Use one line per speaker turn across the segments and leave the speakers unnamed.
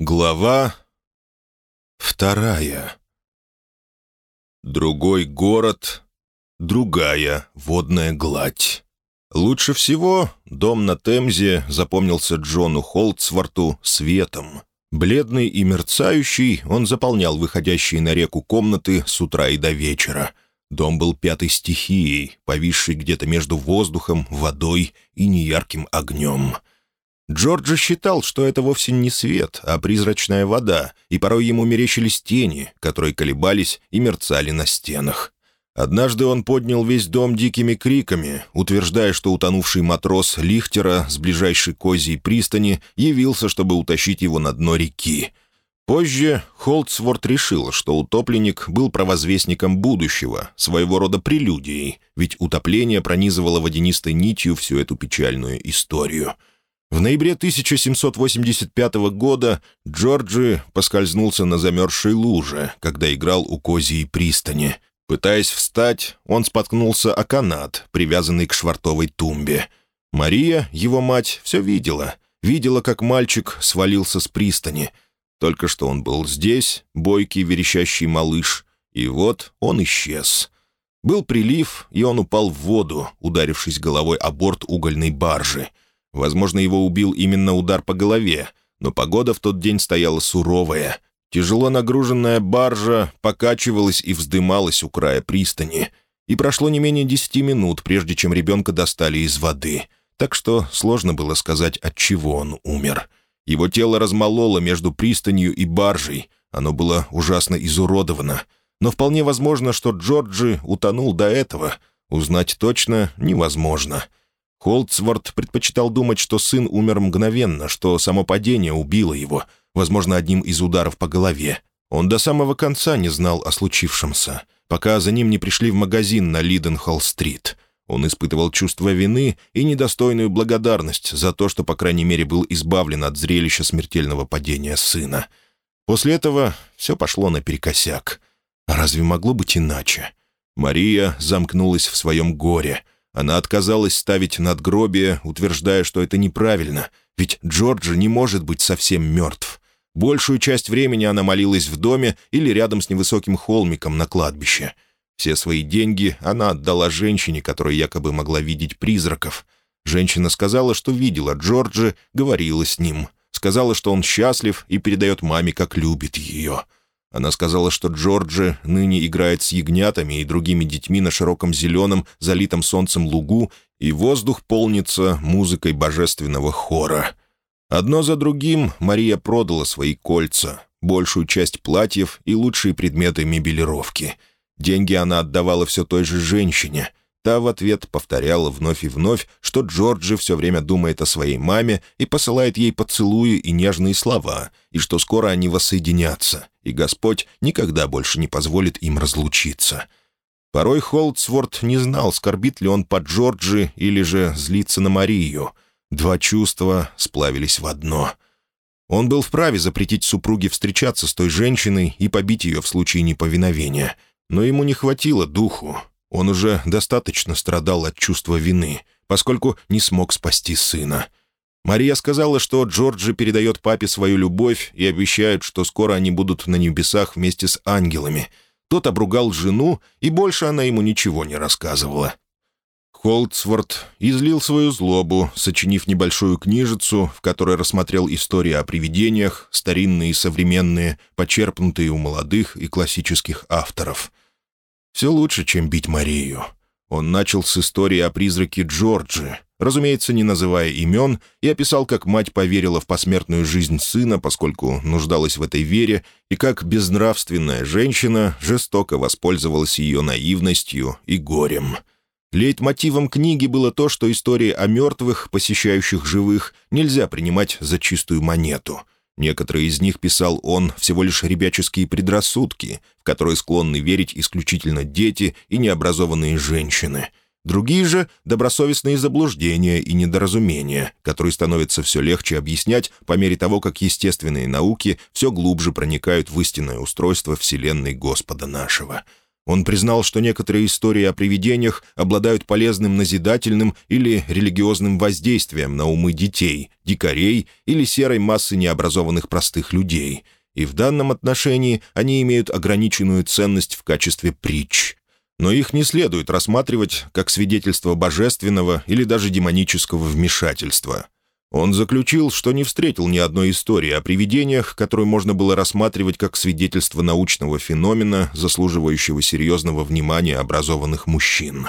Глава вторая. Другой город, другая водная гладь. Лучше всего дом на Темзе запомнился Джону Холтсворту светом. Бледный и мерцающий, он заполнял выходящие на реку комнаты с утра и до вечера. Дом был пятой стихией, повисшей где-то между воздухом, водой и неярким огнем — Джорджи считал, что это вовсе не свет, а призрачная вода, и порой ему мерещились тени, которые колебались и мерцали на стенах. Однажды он поднял весь дом дикими криками, утверждая, что утонувший матрос Лихтера с ближайшей козьей пристани явился, чтобы утащить его на дно реки. Позже Холдсворт решил, что утопленник был провозвестником будущего, своего рода прелюдией, ведь утопление пронизывало водянистой нитью всю эту печальную историю — в ноябре 1785 года Джорджи поскользнулся на замерзшей луже, когда играл у Козьей пристани. Пытаясь встать, он споткнулся о канат, привязанный к швартовой тумбе. Мария, его мать, все видела. Видела, как мальчик свалился с пристани. Только что он был здесь, бойкий верещащий малыш, и вот он исчез. Был прилив, и он упал в воду, ударившись головой о борт угольной баржи — Возможно, его убил именно удар по голове, но погода в тот день стояла суровая. Тяжело нагруженная баржа покачивалась и вздымалась у края пристани. И прошло не менее десяти минут, прежде чем ребенка достали из воды. Так что сложно было сказать, от чего он умер. Его тело размололо между пристанью и баржей. Оно было ужасно изуродовано. Но вполне возможно, что Джорджи утонул до этого. Узнать точно невозможно. — Холдсворт предпочитал думать, что сын умер мгновенно, что само падение убило его, возможно, одним из ударов по голове. Он до самого конца не знал о случившемся, пока за ним не пришли в магазин на Лиденхолл-стрит. Он испытывал чувство вины и недостойную благодарность за то, что, по крайней мере, был избавлен от зрелища смертельного падения сына. После этого все пошло наперекосяк. А разве могло быть иначе? Мария замкнулась в своем горе — она отказалась ставить надгробие, утверждая, что это неправильно, ведь Джорджи не может быть совсем мертв. Большую часть времени она молилась в доме или рядом с невысоким холмиком на кладбище. Все свои деньги она отдала женщине, которая якобы могла видеть призраков. Женщина сказала, что видела Джорджи, говорила с ним. Сказала, что он счастлив и передает маме, как любит ее. Она сказала, что Джорджи ныне играет с ягнятами и другими детьми на широком зеленом, залитом солнцем лугу, и воздух полнится музыкой божественного хора. Одно за другим Мария продала свои кольца, большую часть платьев и лучшие предметы мебелировки. Деньги она отдавала все той же женщине, Та в ответ повторяла вновь и вновь, что Джорджи все время думает о своей маме и посылает ей поцелуи и нежные слова, и что скоро они воссоединятся, и Господь никогда больше не позволит им разлучиться. Порой Холдсворт не знал, скорбит ли он по Джорджи или же злится на Марию. Два чувства сплавились в одно. Он был вправе запретить супруге встречаться с той женщиной и побить ее в случае неповиновения, но ему не хватило духу, он уже достаточно страдал от чувства вины, поскольку не смог спасти сына. Мария сказала, что Джорджи передает папе свою любовь и обещает, что скоро они будут на небесах вместе с ангелами. Тот обругал жену, и больше она ему ничего не рассказывала. Холдсворт излил свою злобу, сочинив небольшую книжицу, в которой рассмотрел истории о привидениях, старинные и современные, почерпнутые у молодых и классических авторов. Все лучше, чем бить Марию. Он начал с истории о призраке Джорджи, разумеется, не называя имен, и описал, как мать поверила в посмертную жизнь сына, поскольку нуждалась в этой вере, и как безнравственная женщина жестоко воспользовалась ее наивностью и горем. Лейтмотивом книги было то, что истории о мертвых, посещающих живых, нельзя принимать за чистую монету — Некоторые из них писал он всего лишь ребяческие предрассудки, в которые склонны верить исключительно дети и необразованные женщины. Другие же — добросовестные заблуждения и недоразумения, которые становятся все легче объяснять по мере того, как естественные науки все глубже проникают в истинное устройство Вселенной Господа нашего. Он признал, что некоторые истории о привидениях обладают полезным назидательным или религиозным воздействием на умы детей, дикарей или серой массы необразованных простых людей, и в данном отношении они имеют ограниченную ценность в качестве притч. Но их не следует рассматривать как свидетельство божественного или даже демонического вмешательства – он заключил, что не встретил ни одной истории о привидениях, которую можно было рассматривать как свидетельство научного феномена, заслуживающего серьезного внимания образованных мужчин.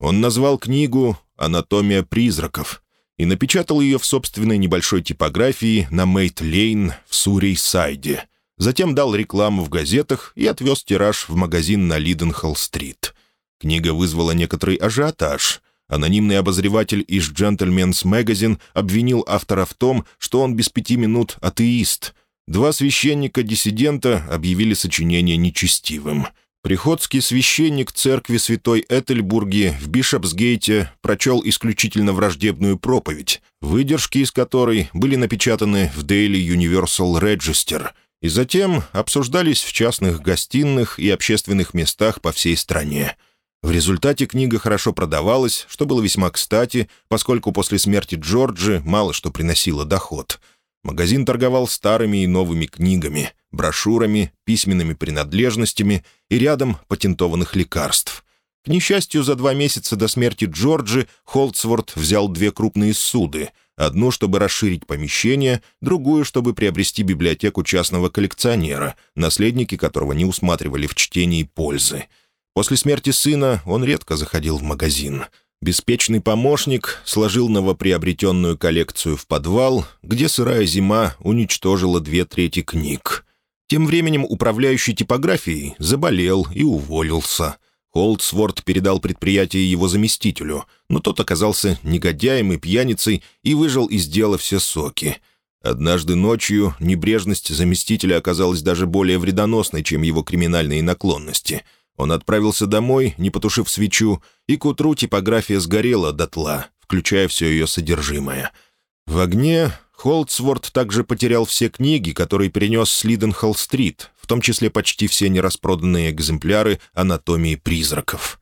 Он назвал книгу «Анатомия призраков» и напечатал ее в собственной небольшой типографии на Мейт-Лейн в Сурей-Сайде. Затем дал рекламу в газетах и отвез тираж в магазин на Лиденхолл-стрит. Книга вызвала некоторый ажиотаж — Анонимный обозреватель из «Джентльменс Magazine обвинил автора в том, что он без пяти минут атеист. Два священника-диссидента объявили сочинение нечестивым. Приходский священник церкви святой Этельбурги в Бишопсгейте прочел исключительно враждебную проповедь, выдержки из которой были напечатаны в Daily Universal Register и затем обсуждались в частных гостиных и общественных местах по всей стране. В результате книга хорошо продавалась, что было весьма кстати, поскольку после смерти Джорджи мало что приносило доход. Магазин торговал старыми и новыми книгами, брошюрами, письменными принадлежностями и рядом патентованных лекарств. К несчастью, за два месяца до смерти Джорджи Холдсворт взял две крупные суды — одну, чтобы расширить помещение, другую, чтобы приобрести библиотеку частного коллекционера, наследники которого не усматривали в чтении пользы — После смерти сына он редко заходил в магазин. Беспечный помощник сложил новоприобретенную коллекцию в подвал, где сырая зима уничтожила две трети книг. Тем временем управляющий типографией заболел и уволился. Холдсворт передал предприятие его заместителю, но тот оказался негодяем и пьяницей и выжил из дела все соки. Однажды ночью небрежность заместителя оказалась даже более вредоносной, чем его криминальные наклонности — он отправился домой, не потушив свечу, и к утру типография сгорела дотла, включая все ее содержимое. В огне Холдсворт также потерял все книги, которые принес с Лиденхолл-стрит, в том числе почти все нераспроданные экземпляры анатомии призраков.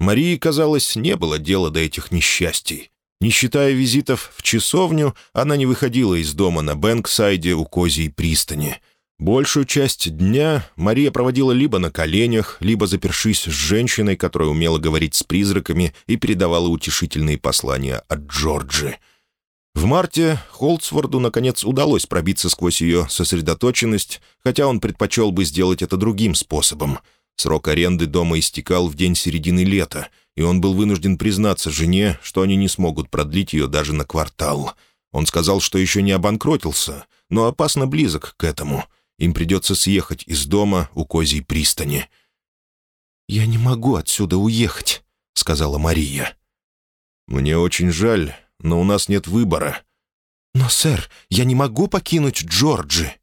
Марии, казалось, не было дела до этих несчастий. Не считая визитов в часовню, она не выходила из дома на Бэнксайде у Козьей пристани — Большую часть дня Мария проводила либо на коленях, либо запершись с женщиной, которая умела говорить с призраками и передавала утешительные послания от Джорджи. В марте Холдсворду, наконец, удалось пробиться сквозь ее сосредоточенность, хотя он предпочел бы сделать это другим способом. Срок аренды дома истекал в день середины лета, и он был вынужден признаться жене, что они не смогут продлить ее даже на квартал. Он сказал, что еще не обанкротился, но опасно близок к этому — им придется съехать из дома у Козьей пристани. «Я не могу отсюда уехать», — сказала Мария. «Мне очень жаль, но у нас нет выбора». «Но, сэр, я не могу покинуть Джорджи».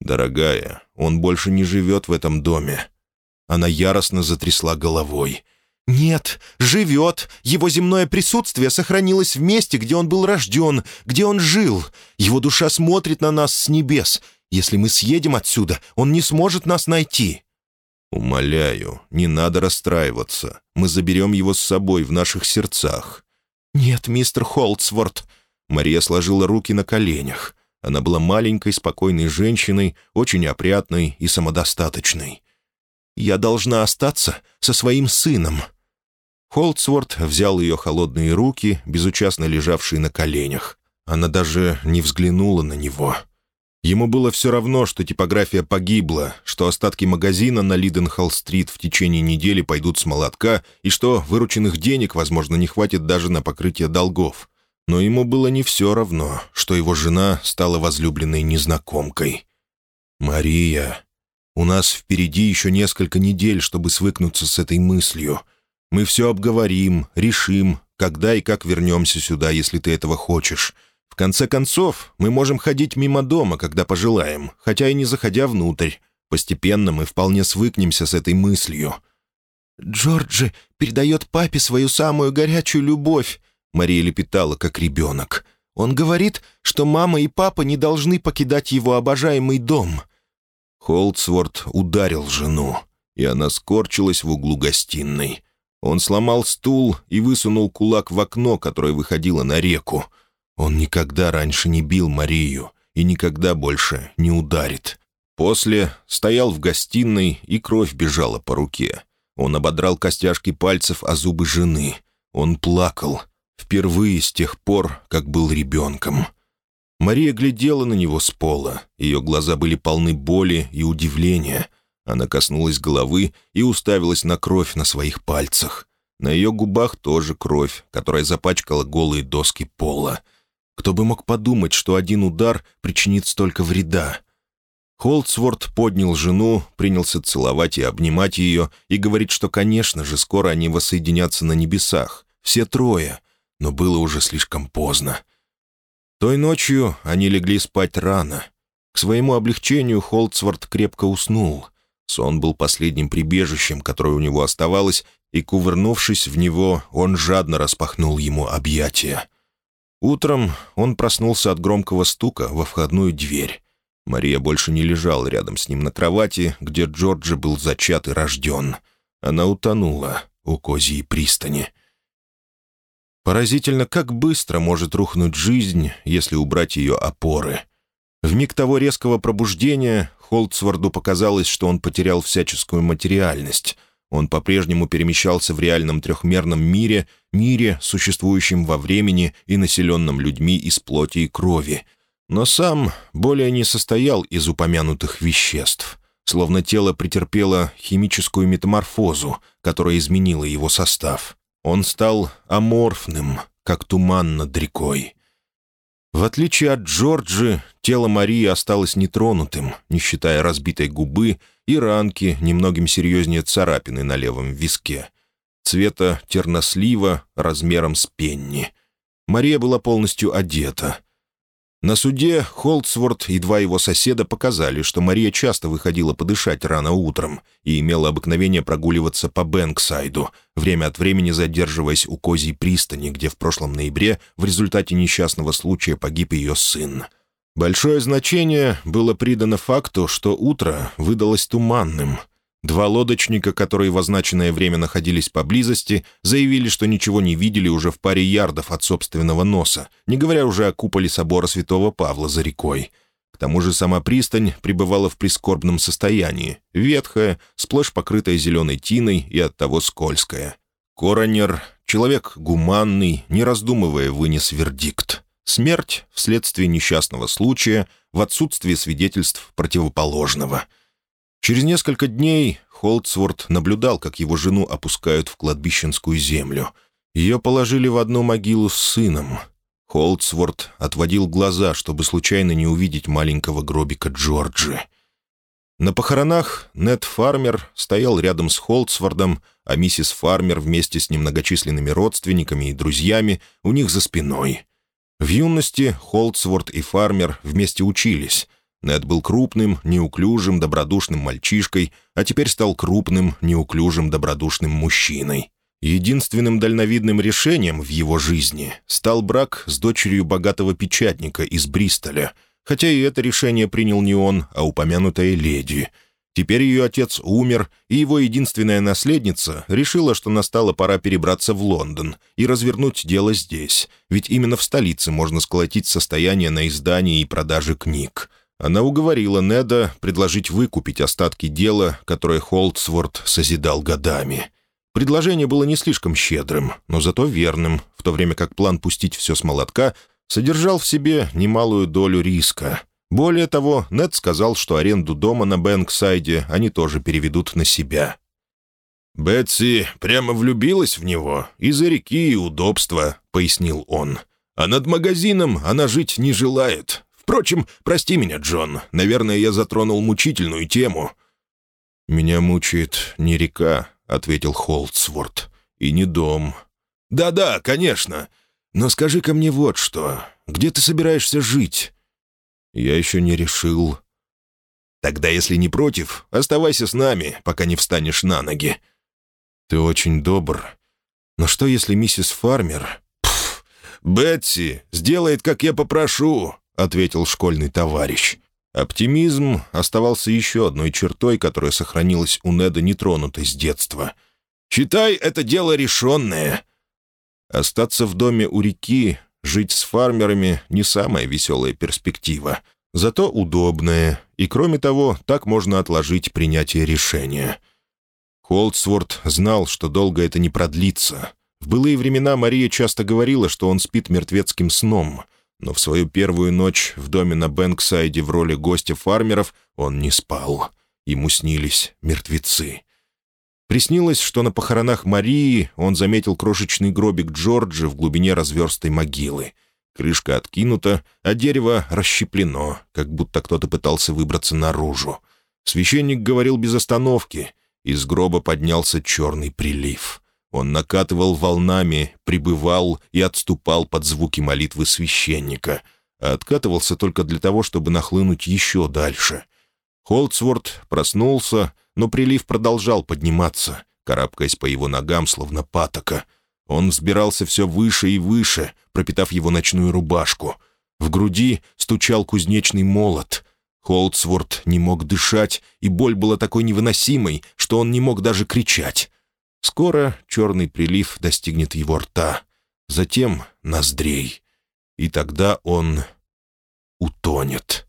«Дорогая, он больше не живет в этом доме». Она яростно затрясла головой. «Нет, живет. Его земное присутствие сохранилось в месте, где он был рожден, где он жил. Его душа смотрит на нас с небес. Если мы съедем отсюда, он не сможет нас найти». «Умоляю, не надо расстраиваться. Мы заберем его с собой в наших сердцах». «Нет, мистер Холдсворт». Мария сложила руки на коленях. Она была маленькой, спокойной женщиной, очень опрятной и самодостаточной. «Я должна остаться со своим сыном». Холдсворт взял ее холодные руки, безучастно лежавшие на коленях. Она даже не взглянула на него. Ему было все равно, что типография погибла, что остатки магазина на Лиденхолл-стрит в течение недели пойдут с молотка и что вырученных денег, возможно, не хватит даже на покрытие долгов. Но ему было не все равно, что его жена стала возлюбленной незнакомкой. «Мария, у нас впереди еще несколько недель, чтобы свыкнуться с этой мыслью. Мы все обговорим, решим, когда и как вернемся сюда, если ты этого хочешь» конце концов, мы можем ходить мимо дома, когда пожелаем, хотя и не заходя внутрь. Постепенно мы вполне свыкнемся с этой мыслью». «Джорджи передает папе свою самую горячую любовь», — Мария лепетала, как ребенок. «Он говорит, что мама и папа не должны покидать его обожаемый дом». Холдсворт ударил жену. и она скорчилась в углу гостиной. Он сломал стул и высунул кулак в окно, которое выходило на реку. Он никогда раньше не бил Марию и никогда больше не ударит. После стоял в гостиной, и кровь бежала по руке. Он ободрал костяшки пальцев о зубы жены. Он плакал. Впервые с тех пор, как был ребенком. Мария глядела на него с пола. Ее глаза были полны боли и удивления. Она коснулась головы и уставилась на кровь на своих пальцах. На ее губах тоже кровь, которая запачкала голые доски пола. Кто бы мог подумать, что один удар причинит столько вреда? Холдсворт поднял жену, принялся целовать и обнимать ее и говорить, что, конечно же, скоро они воссоединятся на небесах. Все трое. Но было уже слишком поздно. Той ночью они легли спать рано. К своему облегчению Холдсворт крепко уснул. Сон был последним прибежищем, которое у него оставалось, и, кувырнувшись в него, он жадно распахнул ему объятия. Утром он проснулся от громкого стука во входную дверь. Мария больше не лежала рядом с ним на кровати, где Джорджи был зачат и рожден. Она утонула у козьей пристани. Поразительно, как быстро может рухнуть жизнь, если убрать ее опоры. В миг того резкого пробуждения Холдсворду показалось, что он потерял всяческую материальность. Он по-прежнему перемещался в реальном трехмерном мире, мире, существующем во времени и населенном людьми из плоти и крови. Но сам более не состоял из упомянутых веществ, словно тело претерпело химическую метаморфозу, которая изменила его состав. Он стал аморфным, как туман над рекой. В отличие от Джорджи, тело Марии осталось нетронутым, не считая разбитой губы и ранки, немногим серьезнее царапины на левом виске. Цвета тернослива размером с пенни. Мария была полностью одета. На суде Холдсворт и два его соседа показали, что Мария часто выходила подышать рано утром и имела обыкновение прогуливаться по Бэнксайду, время от времени задерживаясь у Козьей пристани, где в прошлом ноябре в результате несчастного случая погиб ее сын. Большое значение было придано факту, что утро выдалось туманным — Два лодочника, которые в означенное время находились поблизости, заявили, что ничего не видели уже в паре ярдов от собственного носа, не говоря уже о куполе собора святого Павла за рекой. К тому же сама пристань пребывала в прискорбном состоянии, ветхая, сплошь покрытая зеленой тиной и оттого скользкая. Коронер, человек гуманный, не раздумывая, вынес вердикт. Смерть вследствие несчастного случая в отсутствии свидетельств противоположного — Через несколько дней Холдсворт наблюдал, как его жену опускают в кладбищенскую землю. Ее положили в одну могилу с сыном. Холдсворт отводил глаза, чтобы случайно не увидеть маленького гробика Джорджи. На похоронах Нед Фармер стоял рядом с Холдсвордом, а миссис Фармер вместе с немногочисленными родственниками и друзьями у них за спиной. В юности Холдсворт и Фармер вместе учились, Нед был крупным, неуклюжим, добродушным мальчишкой, а теперь стал крупным, неуклюжим, добродушным мужчиной. Единственным дальновидным решением в его жизни стал брак с дочерью богатого печатника из Бристоля, хотя и это решение принял не он, а упомянутая леди. Теперь ее отец умер, и его единственная наследница решила, что настала пора перебраться в Лондон и развернуть дело здесь, ведь именно в столице можно сколотить состояние на издание и продаже книг. Она уговорила Неда предложить выкупить остатки дела, которое Холдсворт созидал годами. Предложение было не слишком щедрым, но зато верным, в то время как план пустить все с молотка содержал в себе немалую долю риска. Более того, Нед сказал, что аренду дома на Бэнксайде они тоже переведут на себя. «Бетси прямо влюбилась в него из-за реки и удобства», — пояснил он. «А над магазином она жить не желает. Впрочем, прости меня, Джон. Наверное, я затронул мучительную тему». «Меня мучает не река», — ответил Холдсворт, — «и не дом». «Да-да, конечно. Но скажи-ка мне вот что. Где ты собираешься жить?» «Я еще не решил». «Тогда, если не против, оставайся с нами, пока не встанешь на ноги». «Ты очень добр. Но что, если миссис Фармер...» «Пф, Бетси сделает, как я попрошу», ответил школьный товарищ. Оптимизм оставался еще одной чертой, которая сохранилась у Неда нетронутой с детства. «Считай, это дело решенное!» Остаться в доме у реки, жить с фармерами — не самая веселая перспектива. Зато удобная, и, кроме того, так можно отложить принятие решения. Холдсворт знал, что долго это не продлится. В былые времена Мария часто говорила, что он спит мертвецким сном — но в свою первую ночь в доме на Бэнксайде в роли гостя фармеров он не спал. Ему снились мертвецы. Приснилось, что на похоронах Марии он заметил крошечный гробик Джорджи в глубине разверстой могилы. Крышка откинута, а дерево расщеплено, как будто кто-то пытался выбраться наружу. Священник говорил без остановки. Из гроба поднялся черный прилив. Он накатывал волнами, прибывал и отступал под звуки молитвы священника, а откатывался только для того, чтобы нахлынуть еще дальше. Холдсворт проснулся, но прилив продолжал подниматься, карабкаясь по его ногам, словно патока. Он взбирался все выше и выше, пропитав его ночную рубашку. В груди стучал кузнечный молот. Холдсворт не мог дышать, и боль была такой невыносимой, что он не мог даже кричать. Скоро черный прилив достигнет его рта, затем ноздрей, и тогда он утонет.